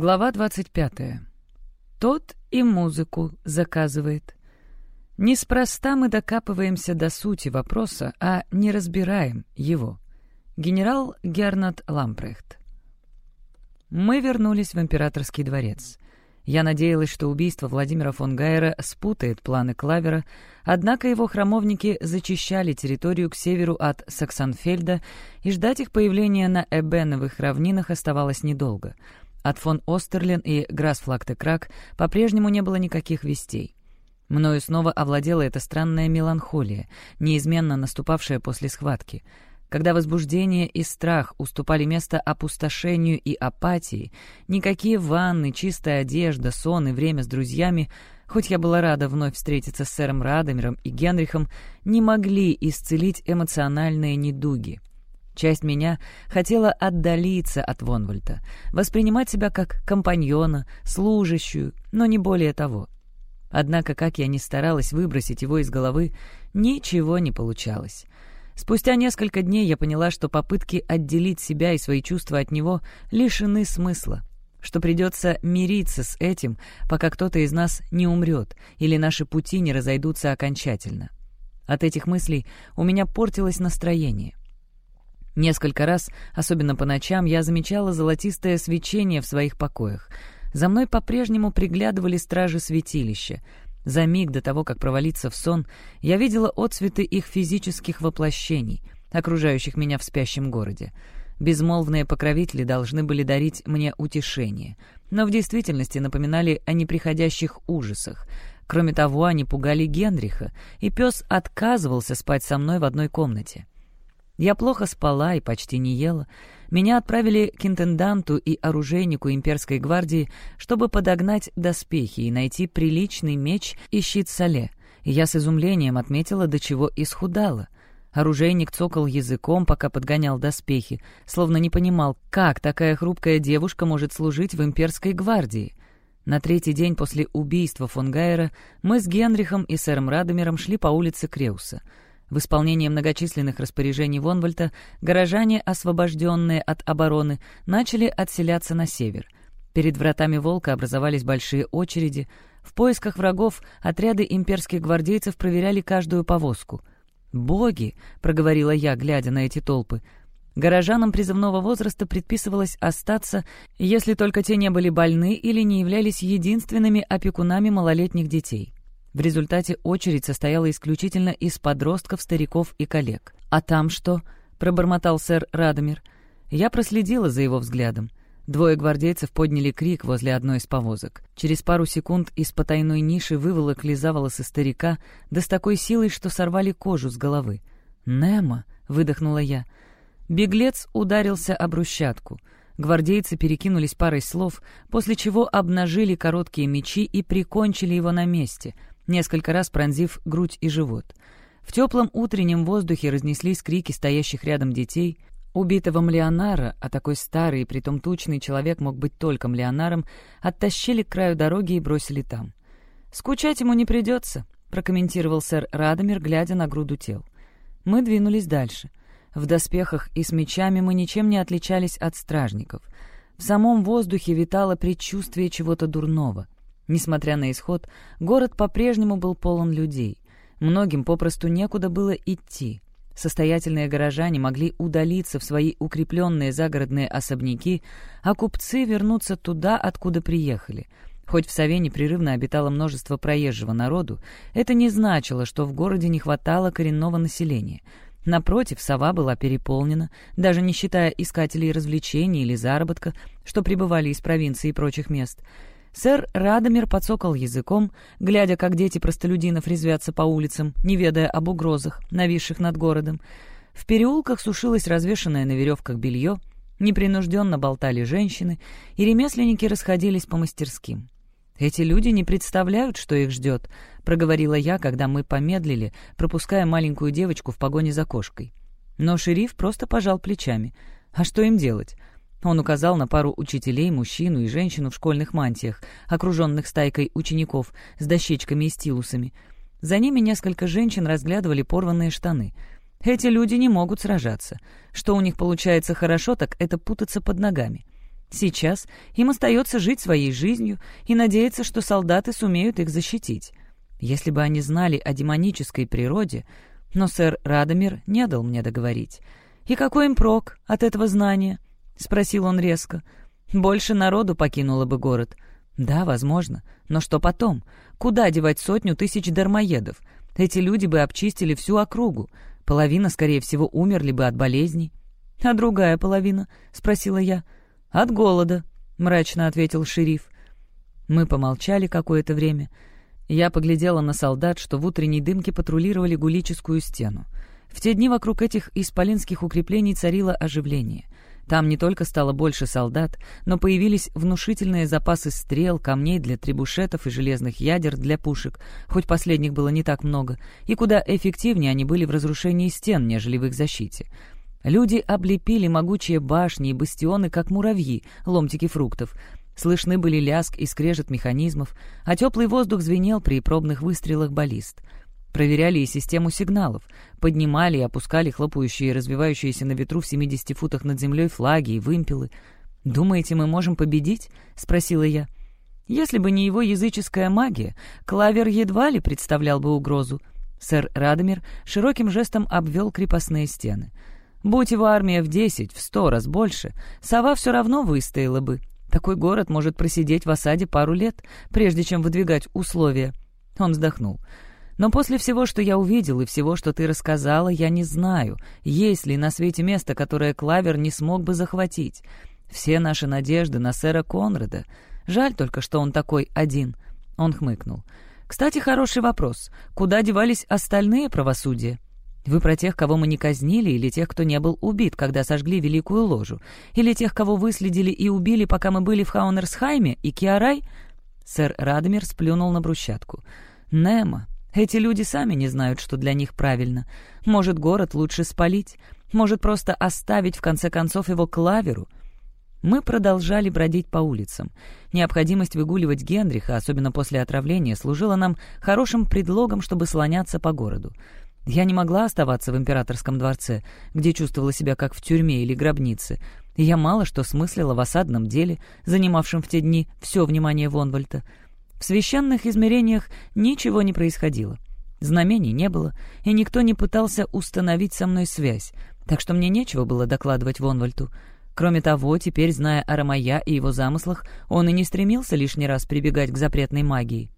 Глава 25. Тот и музыку заказывает. Неспроста мы докапываемся до сути вопроса, а не разбираем его. Генерал Гернат Лампрехт. Мы вернулись в императорский дворец. Я надеялась, что убийство Владимира фон Гайера спутает планы Клавера, однако его храмовники зачищали территорию к северу от Саксанфельда, и ждать их появления на Эбеновых равнинах оставалось недолго. От фон Остерлин и Грасфлактекрак по-прежнему не было никаких вестей. Мною снова овладела эта странная меланхолия, неизменно наступавшая после схватки — когда возбуждение и страх уступали место опустошению и апатии, никакие ванны, чистая одежда, сон и время с друзьями, хоть я была рада вновь встретиться с сэром Радомиром и Генрихом, не могли исцелить эмоциональные недуги. Часть меня хотела отдалиться от Вонвальта, воспринимать себя как компаньона, служащую, но не более того. Однако, как я ни старалась выбросить его из головы, ничего не получалось — Спустя несколько дней я поняла, что попытки отделить себя и свои чувства от него лишены смысла, что придется мириться с этим, пока кто-то из нас не умрет или наши пути не разойдутся окончательно. От этих мыслей у меня портилось настроение. Несколько раз, особенно по ночам, я замечала золотистое свечение в своих покоях. За мной по-прежнему приглядывали стражи святилища — за миг до того, как провалиться в сон, я видела отцветы их физических воплощений, окружающих меня в спящем городе. Безмолвные покровители должны были дарить мне утешение, но в действительности напоминали о неприходящих ужасах. Кроме того, они пугали Генриха, и пес отказывался спать со мной в одной комнате. Я плохо спала и почти не ела, меня отправили к интенданту и оружейнику имперской гвардии, чтобы подогнать доспехи и найти приличный меч и щит Соле. И я с изумлением отметила, до чего исхудала. Оружейник цокал языком, пока подгонял доспехи, словно не понимал, как такая хрупкая девушка может служить в имперской гвардии. На третий день после убийства фон Гайера мы с Генрихом и сэром Радомером шли по улице Креуса — в исполнении многочисленных распоряжений Вонвальта горожане, освобожденные от обороны, начали отселяться на север. Перед вратами Волка образовались большие очереди. В поисках врагов отряды имперских гвардейцев проверяли каждую повозку. «Боги!» — проговорила я, глядя на эти толпы. Горожанам призывного возраста предписывалось остаться, если только те не были больны или не являлись единственными опекунами малолетних детей. В результате очередь состояла исключительно из подростков, стариков и коллег. «А там что?» — пробормотал сэр Радомир. Я проследила за его взглядом. Двое гвардейцев подняли крик возле одной из повозок. Через пару секунд из потайной ниши выволокли за волосы старика, да с такой силой, что сорвали кожу с головы. «Немо!» — выдохнула я. Беглец ударился об брусчатку. Гвардейцы перекинулись парой слов, после чего обнажили короткие мечи и прикончили его на месте — несколько раз пронзив грудь и живот. В теплом утреннем воздухе разнеслись крики стоящих рядом детей. Убитого Млеонара, а такой старый и притом тучный человек мог быть только Млеонаром, оттащили к краю дороги и бросили там. «Скучать ему не придется», — прокомментировал сэр Радомир, глядя на груду тел. Мы двинулись дальше. В доспехах и с мечами мы ничем не отличались от стражников. В самом воздухе витало предчувствие чего-то дурного — Несмотря на исход, город по-прежнему был полон людей. Многим попросту некуда было идти. Состоятельные горожане могли удалиться в свои укрепленные загородные особняки, а купцы вернуться туда, откуда приехали. Хоть в Сове непрерывно обитало множество проезжего народу, это не значило, что в городе не хватало коренного населения. Напротив, Сова была переполнена, даже не считая искателей развлечений или заработка, что прибывали из провинции и прочих мест — Сэр Радомир подсокал языком, глядя, как дети простолюдинов резвятся по улицам, не ведая об угрозах, нависших над городом. В переулках сушилось развешанное на веревках белье, непринужденно болтали женщины, и ремесленники расходились по мастерским. «Эти люди не представляют, что их ждет», — проговорила я, когда мы помедлили, пропуская маленькую девочку в погоне за кошкой. Но шериф просто пожал плечами. «А что им делать? Он указал на пару учителей, мужчину и женщину в школьных мантиях, окруженных стайкой учеников с дощечками и стилусами. За ними несколько женщин разглядывали порванные штаны. Эти люди не могут сражаться. Что у них получается хорошо, так это путаться под ногами. Сейчас им остается жить своей жизнью и надеяться, что солдаты сумеют их защитить. Если бы они знали о демонической природе, но сэр Радомир не дал мне договорить. «И какой им прок от этого знания?» — спросил он резко. «Больше народу покинуло бы город». «Да, возможно. Но что потом? Куда девать сотню тысяч дармоедов? Эти люди бы обчистили всю округу. Половина, скорее всего, умерли бы от болезней». «А другая половина?» — спросила я. «От голода», — мрачно ответил шериф. Мы помолчали какое-то время. Я поглядела на солдат, что в утренней дымке патрулировали гулическую стену. В те дни вокруг этих исполинских укреплений царило оживление. Там не только стало больше солдат, но появились внушительные запасы стрел, камней для требушетов и железных ядер для пушек, хоть последних было не так много, и куда эффективнее они были в разрушении стен, нежели в их защите. Люди облепили могучие башни и бастионы, как муравьи, ломтики фруктов, Слышны были ляск и скрежет механизмов, а теплый воздух звенел при пробных выстрелах баллист. Проверяли и систему сигналов, поднимали и опускали хлопающие и развивающиеся на ветру в 70 футах над землей флаги и вымпелы. «Думаете, мы можем победить?» — спросила я. Если бы не его языческая магия, Клавер едва ли представлял бы угрозу. Сэр Радомир широким жестом обвел крепостные стены. Будь его армия в десять, в сто раз больше, сова все равно выстояла бы. Такой город может просидеть в осаде пару лет, прежде чем выдвигать условия». Он вздохнул. «Но после всего, что я увидел, и всего, что ты рассказала, я не знаю, есть ли на свете место, которое Клавер не смог бы захватить. Все наши надежды на сэра Конрада. Жаль только, что он такой один». Он хмыкнул. «Кстати, хороший вопрос. Куда девались остальные правосудия?» Вы про тех, кого мы не казнили, или тех, кто не был убит, когда сожгли Великую Ложу? Или тех, кого выследили и убили, пока мы были в Хаунерсхайме и Киарай?» Сэр Радмир сплюнул на брусчатку. «Немо, эти люди сами не знают, что для них правильно. Может, город лучше спалить? Может, просто оставить, в конце концов, его клаверу?» Мы продолжали бродить по улицам. Необходимость выгуливать Генриха, особенно после отравления, служила нам хорошим предлогом, чтобы слоняться по городу. Я не могла оставаться в императорском дворце, где чувствовала себя как в тюрьме или гробнице, я мало что смыслила в осадном деле, занимавшем в те дни все внимание Вонвальта. В священных измерениях ничего не происходило. Знамений не было, и никто не пытался установить со мной связь, так что мне нечего было докладывать Вонвальту. Кроме того, теперь, зная о Ромая и его замыслах, он и не стремился лишний раз прибегать к запретной магии.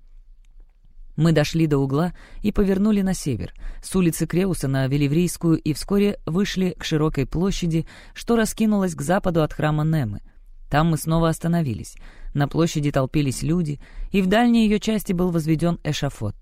Мы дошли до угла и повернули на север, с улицы Креуса на Веливрийскую и вскоре вышли к широкой площади, что раскинулась к западу от храма Немы. Там мы снова остановились. На площади толпились люди, и в дальней ее части был возведен эшафот.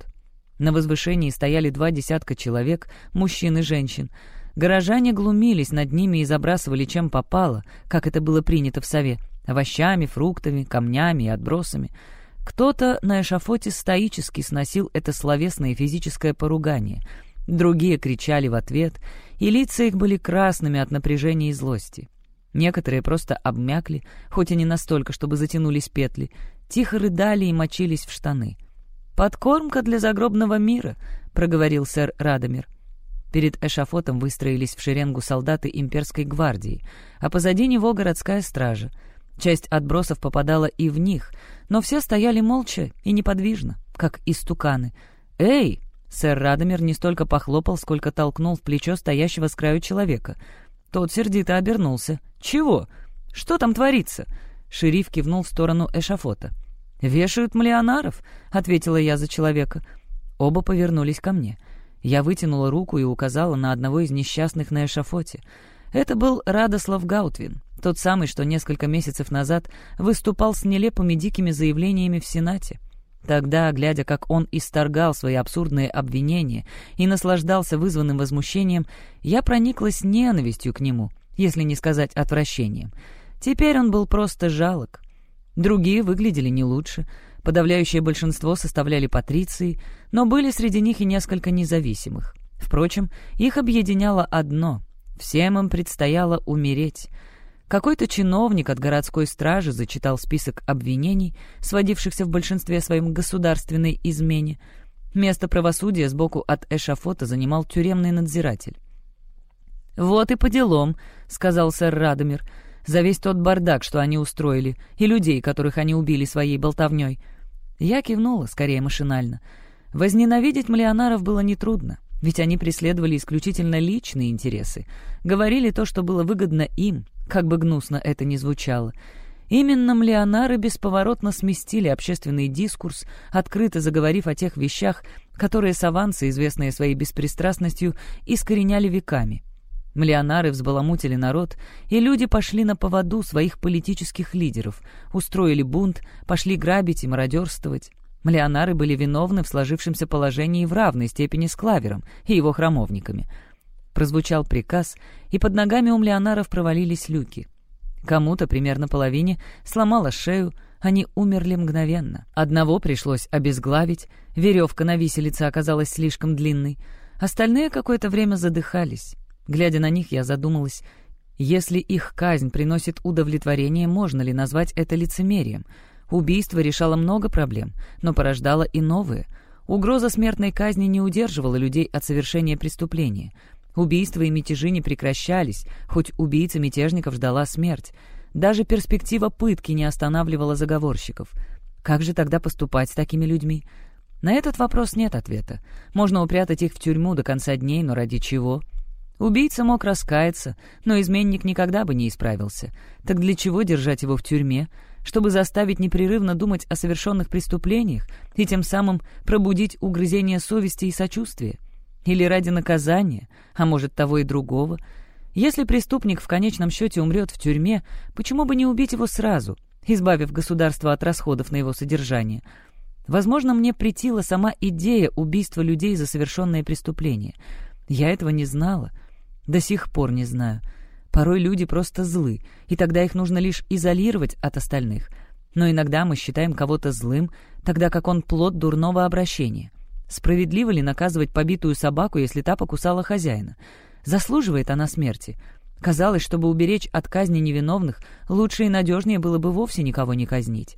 На возвышении стояли два десятка человек, мужчин и женщин. Горожане глумились над ними и забрасывали чем попало, как это было принято в сове, овощами, фруктами, камнями и отбросами — кто-то на эшафоте стоически сносил это словесное и физическое поругание, другие кричали в ответ, и лица их были красными от напряжения и злости. Некоторые просто обмякли, хоть и не настолько, чтобы затянулись петли, тихо рыдали и мочились в штаны. «Подкормка для загробного мира», — проговорил сэр Радомир. Перед эшафотом выстроились в шеренгу солдаты имперской гвардии, а позади него городская стража — Часть отбросов попадала и в них, но все стояли молча и неподвижно, как истуканы. «Эй!» — сэр Радомир не столько похлопал, сколько толкнул в плечо стоящего с краю человека. Тот сердито обернулся. «Чего? Что там творится?» Шериф кивнул в сторону эшафота. «Вешают млеонаров», — ответила я за человека. Оба повернулись ко мне. Я вытянула руку и указала на одного из несчастных на эшафоте. Это был Радослав Гаутвин, тот самый, что несколько месяцев назад выступал с нелепыми дикими заявлениями в Сенате. Тогда, глядя, как он исторгал свои абсурдные обвинения и наслаждался вызванным возмущением, я прониклась ненавистью к нему, если не сказать отвращением. Теперь он был просто жалок. Другие выглядели не лучше. Подавляющее большинство составляли патриции, но были среди них и несколько независимых. Впрочем, их объединяло одно Всем им предстояло умереть. Какой-то чиновник от городской стражи зачитал список обвинений, сводившихся в большинстве своем государственной измене. Место правосудия сбоку от эшафота занимал тюремный надзиратель. «Вот и по делам», — сказал сэр Радомир. за весь тот бардак, что они устроили, и людей, которых они убили своей болтовней. Я кивнула, скорее машинально. Возненавидеть миллионаров было нетрудно, ведь они преследовали исключительно личные интересы, говорили то, что было выгодно им, как бы гнусно это ни звучало. Именно млеонары бесповоротно сместили общественный дискурс, открыто заговорив о тех вещах, которые саванцы, известные своей беспристрастностью, искореняли веками. Млеонары взбаламутили народ, и люди пошли на поводу своих политических лидеров, устроили бунт, пошли грабить и мародерствовать. Млеонары были виновны в сложившемся положении в равной степени с Клавером и его храмовниками — Прозвучал приказ, и под ногами у млеонаров провалились люки. Кому-то, примерно половине, сломала шею, они умерли мгновенно. Одного пришлось обезглавить, веревка на виселице оказалась слишком длинной. Остальные какое-то время задыхались. Глядя на них, я задумалась, если их казнь приносит удовлетворение, можно ли назвать это лицемерием? Убийство решало много проблем, но порождало и новые. Угроза смертной казни не удерживала людей от совершения преступления — Убийства и мятежи не прекращались, хоть убийца мятежников ждала смерть. Даже перспектива пытки не останавливала заговорщиков. Как же тогда поступать с такими людьми? На этот вопрос нет ответа. Можно упрятать их в тюрьму до конца дней, но ради чего? Убийца мог раскаяться, но изменник никогда бы не исправился. Так для чего держать его в тюрьме? Чтобы заставить непрерывно думать о совершенных преступлениях и тем самым пробудить угрызение совести и сочувствия? Или ради наказания, а может, того и другого. Если преступник в конечном счете умрет в тюрьме, почему бы не убить его сразу, избавив государство от расходов на его содержание? Возможно, мне претила сама идея убийства людей за совершенные преступления. Я этого не знала. До сих пор не знаю. Порой люди просто злы, и тогда их нужно лишь изолировать от остальных. Но иногда мы считаем кого-то злым, тогда как он плод дурного обращения. Справедливо ли наказывать побитую собаку, если та покусала хозяина? Заслуживает она смерти. Казалось, чтобы уберечь от казни невиновных, лучше и надежнее было бы вовсе никого не казнить.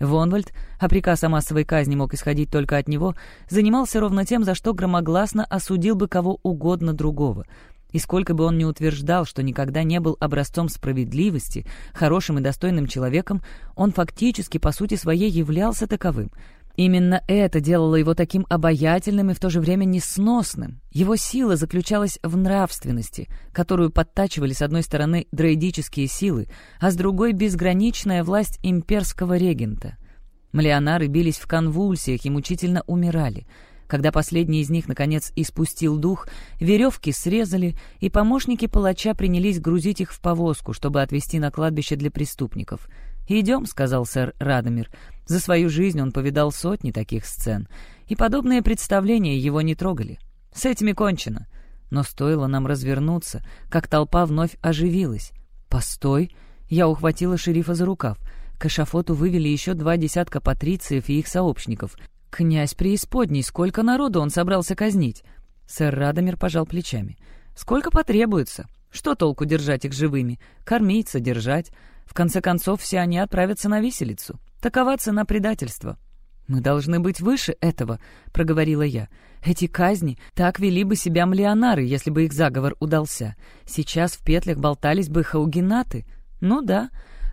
Вонвальд, а приказ о массовой казни мог исходить только от него, занимался ровно тем, за что громогласно осудил бы кого угодно другого. И сколько бы он ни утверждал, что никогда не был образцом справедливости, хорошим и достойным человеком, он фактически, по сути своей, являлся таковым — Именно это делало его таким обаятельным и в то же время несносным. Его сила заключалась в нравственности, которую подтачивали с одной стороны дроидические силы, а с другой — безграничная власть имперского регента. Млеонары бились в конвульсиях и мучительно умирали. Когда последний из них, наконец, испустил дух, веревки срезали, и помощники палача принялись грузить их в повозку, чтобы отвезти на кладбище для преступников — «Идем», — сказал сэр Радомир. За свою жизнь он повидал сотни таких сцен, и подобные представления его не трогали. С этими кончено. Но стоило нам развернуться, как толпа вновь оживилась. «Постой!» — я ухватила шерифа за рукав. К эшафоту вывели еще два десятка патрициев и их сообщников. «Князь преисподней, сколько народу он собрался казнить?» Сэр Радомир пожал плечами. «Сколько потребуется? Что толку держать их живыми? Кормить, содержать. В конце концов, все они отправятся на виселицу. Такова цена предательства. «Мы должны быть выше этого», — проговорила я. «Эти казни так вели бы себя млеонары, если бы их заговор удался. Сейчас в петлях болтались бы хаугенаты. Ну да.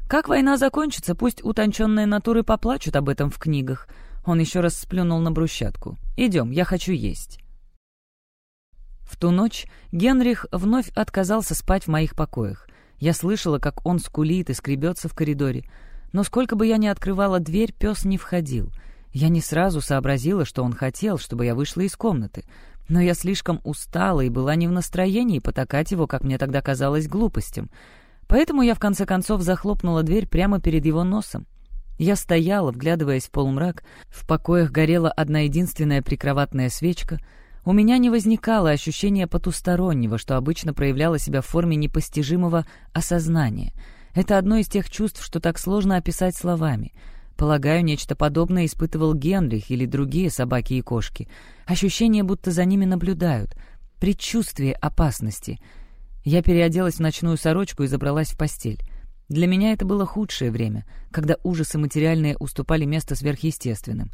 Как война закончится, пусть утонченные натуры поплачут об этом в книгах». Он еще раз сплюнул на брусчатку. «Идем, я хочу есть». В ту ночь Генрих вновь отказался спать в моих покоях. Я слышала, как он скулит и скребется в коридоре. Но сколько бы я ни открывала дверь, пес не входил. Я не сразу сообразила, что он хотел, чтобы я вышла из комнаты. Но я слишком устала и была не в настроении потакать его, как мне тогда казалось, глупостям. Поэтому я в конце концов захлопнула дверь прямо перед его носом. Я стояла, вглядываясь в полумрак, в покоях горела одна единственная прикроватная свечка — у меня не возникало ощущения потустороннего, что обычно проявляло себя в форме непостижимого осознания. Это одно из тех чувств, что так сложно описать словами. Полагаю, нечто подобное испытывал Генрих или другие собаки и кошки. Ощущение, будто за ними наблюдают. Предчувствие опасности. Я переоделась в ночную сорочку и забралась в постель. Для меня это было худшее время, когда ужасы материальные уступали место сверхъестественным.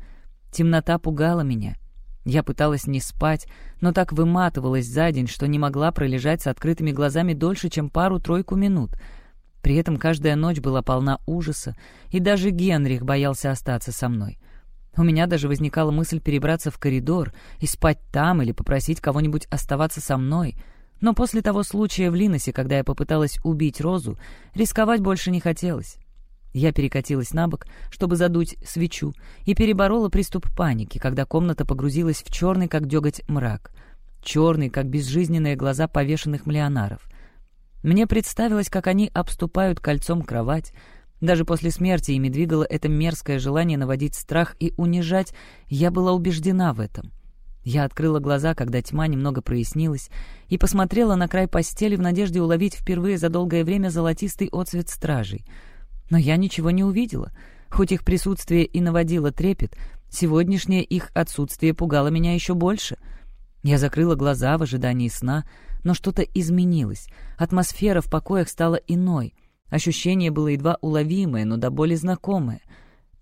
Темнота пугала меня — я пыталась не спать, но так выматывалась за день, что не могла пролежать с открытыми глазами дольше, чем пару-тройку минут. При этом каждая ночь была полна ужаса, и даже Генрих боялся остаться со мной. У меня даже возникала мысль перебраться в коридор и спать там или попросить кого-нибудь оставаться со мной. Но после того случая в Линосе, когда я попыталась убить Розу, рисковать больше не хотелось. Я перекатилась на бок, чтобы задуть свечу, и переборола приступ паники, когда комната погрузилась в черный, как деготь, мрак. Черный, как безжизненные глаза повешенных миллионаров. Мне представилось, как они обступают кольцом кровать. Даже после смерти ими двигало это мерзкое желание наводить страх и унижать. Я была убеждена в этом. Я открыла глаза, когда тьма немного прояснилась, и посмотрела на край постели в надежде уловить впервые за долгое время золотистый отцвет стражей. Но я ничего не увидела. Хоть их присутствие и наводило трепет, сегодняшнее их отсутствие пугало меня еще больше. Я закрыла глаза в ожидании сна — но что-то изменилось. Атмосфера в покоях стала иной. Ощущение было едва уловимое, но до боли знакомое.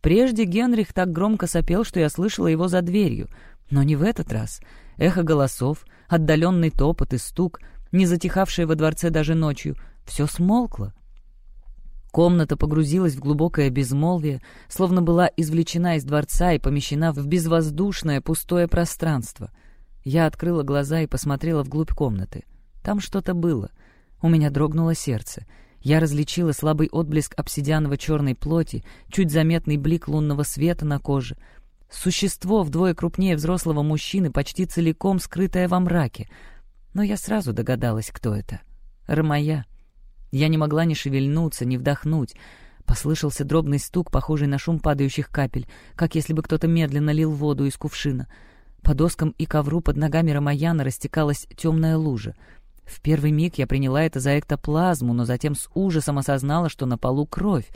Прежде Генрих так громко сопел, что я слышала его за дверью. Но не в этот раз. Эхо голосов, отдаленный топот и стук, не затихавшие во дворце даже ночью, все смолкло. Комната погрузилась в глубокое безмолвие, словно была извлечена из дворца и помещена в безвоздушное пустое пространство — я открыла глаза и посмотрела вглубь комнаты. Там что-то было. У меня дрогнуло сердце. Я различила слабый отблеск обсидианово-черной плоти, чуть заметный блик лунного света на коже. Существо вдвое крупнее взрослого мужчины, почти целиком скрытое во мраке. Но я сразу догадалась, кто это. Ромая. Я не могла ни шевельнуться, ни вдохнуть. Послышался дробный стук, похожий на шум падающих капель, как если бы кто-то медленно лил воду из кувшина — по доскам и ковру под ногами Рамаяна растекалась темная лужа. В первый миг я приняла это за эктоплазму, но затем с ужасом осознала, что на полу кровь.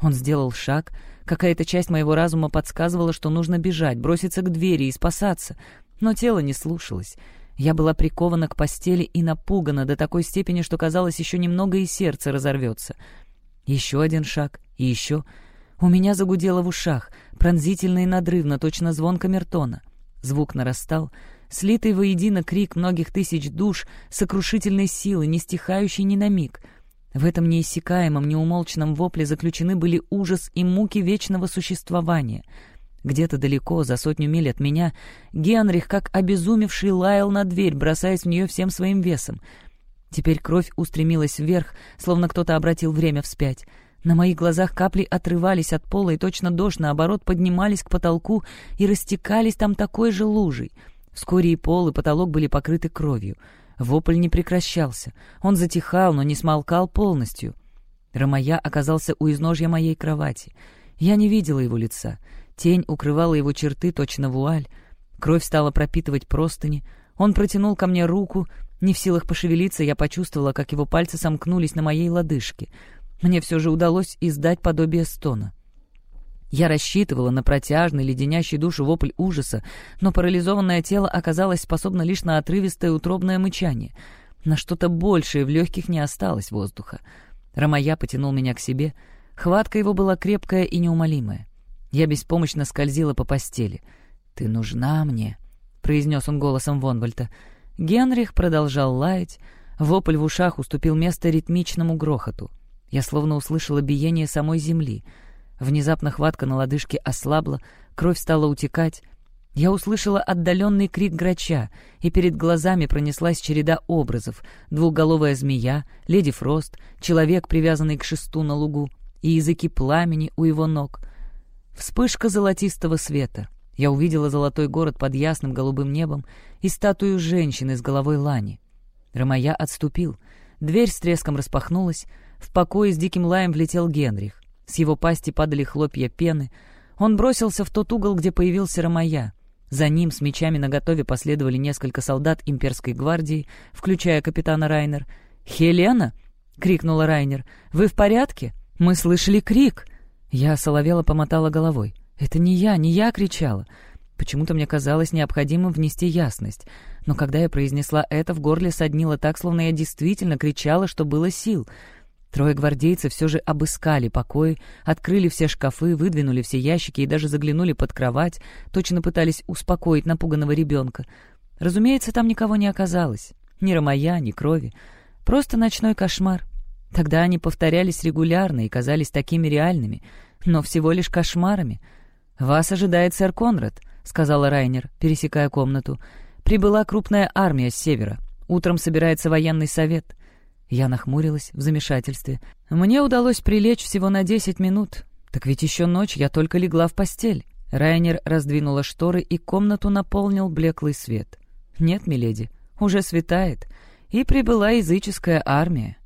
Он сделал шаг. Какая-то часть моего разума подсказывала, что нужно бежать, броситься к двери и спасаться. Но тело не слушалось. Я была прикована к постели и напугана до такой степени, что казалось, еще немного и сердце разорвется. Еще один шаг, и еще... У меня загудело в ушах, пронзительно и надрывно, точно звон камертона. Звук нарастал, слитый воедино крик многих тысяч душ, сокрушительной силы, не стихающий ни на миг. В этом неиссякаемом, неумолчном вопле заключены были ужас и муки вечного существования. Где-то далеко, за сотню миль от меня, Генрих, как обезумевший, лаял на дверь, бросаясь в нее всем своим весом. Теперь кровь устремилась вверх, словно кто-то обратил время вспять. На моих глазах капли отрывались от пола, и точно дождь, наоборот, поднимались к потолку и растекались там такой же лужей. Вскоре и пол, и потолок были покрыты кровью. Вопль не прекращался. Он затихал, но не смолкал полностью. Ромая оказался у изножья моей кровати. Я не видела его лица. Тень укрывала его черты, точно вуаль. Кровь стала пропитывать простыни. Он протянул ко мне руку. Не в силах пошевелиться, я почувствовала, как его пальцы сомкнулись на моей лодыжке — мне все же удалось издать подобие стона. Я рассчитывала на протяжный, леденящий душу вопль ужаса, но парализованное тело оказалось способно лишь на отрывистое утробное мычание. На что-то большее в легких не осталось воздуха. Ромая потянул меня к себе. Хватка его была крепкая и неумолимая. Я беспомощно скользила по постели. «Ты нужна мне», — произнес он голосом Вонвальта. Генрих продолжал лаять. Вопль в ушах уступил место ритмичному грохоту. Я словно услышала биение самой земли. Внезапно хватка на лодыжке ослабла, кровь стала утекать. Я услышала отдаленный крик грача, и перед глазами пронеслась череда образов. Двухголовая змея, леди Фрост, человек, привязанный к шесту на лугу, и языки пламени у его ног. Вспышка золотистого света. Я увидела золотой город под ясным голубым небом и статую женщины с головой лани. Ромая отступил. Дверь с треском распахнулась, в покое с диким лаем влетел Генрих. С его пасти падали хлопья пены. Он бросился в тот угол, где появился Ромая. За ним с мечами наготове последовали несколько солдат имперской гвардии, включая капитана Райнер. «Хелена!» — крикнула Райнер. «Вы в порядке? Мы слышали крик!» Я соловела помотала головой. «Это не я, не я кричала!» Почему-то мне казалось необходимым внести ясность. Но когда я произнесла это, в горле соднило так, словно я действительно кричала, что было сил — Трое гвардейцев все же обыскали покой, открыли все шкафы, выдвинули все ящики и даже заглянули под кровать, точно пытались успокоить напуганного ребенка. Разумеется, там никого не оказалось. Ни ромая, ни крови. Просто ночной кошмар. Тогда они повторялись регулярно и казались такими реальными, но всего лишь кошмарами. «Вас ожидает сэр Конрад», — сказала Райнер, пересекая комнату. «Прибыла крупная армия с севера. Утром собирается военный совет». Я нахмурилась в замешательстве. Мне удалось прилечь всего на десять минут. Так ведь еще ночь, я только легла в постель. Райнер раздвинула шторы, и комнату наполнил блеклый свет. «Нет, миледи, уже светает, и прибыла языческая армия.